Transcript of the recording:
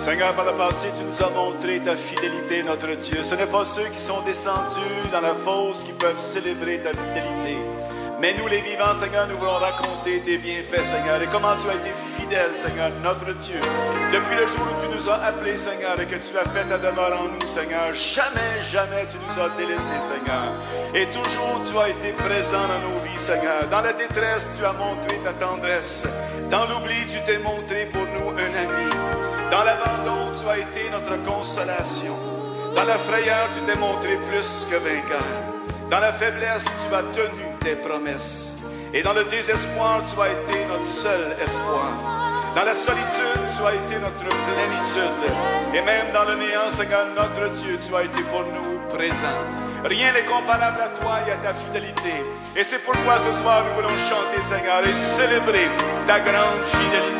Seigneur, par le passé, tu nous as montré ta fidélité, notre Dieu. Ce n'est pas ceux qui sont descendus dans la fosse qui peuvent célébrer ta fidélité. Mais nous, les vivants, Seigneur, nous voulons raconter tes bienfaits, Seigneur, et comment tu as été fidèle, Seigneur, notre Dieu. Depuis le jour où tu nous as appelés, Seigneur, et que tu as fait ta demeure en nous, Seigneur, jamais, jamais tu nous as délaissés, Seigneur. Et toujours tu as été présent dans nos vies, Seigneur. Dans la détresse, tu as montré ta tendresse. Dans l'oubli, tu t'es montré pour nous un ami. Dans l'abandon, tu as été notre consolation. Dans la frayeur, tu t'es montré plus que vainqueur. Dans la faiblesse, tu as tenu tes promesses. Et dans le désespoir, tu as été notre seul espoir. Dans la solitude, tu as été notre plénitude. Et même dans le néant, Seigneur, notre Dieu, tu as été pour nous présent. Rien n'est comparable à toi et à ta fidélité. Et c'est pourquoi ce soir, nous voulons chanter, Seigneur, et célébrer ta grande fidélité.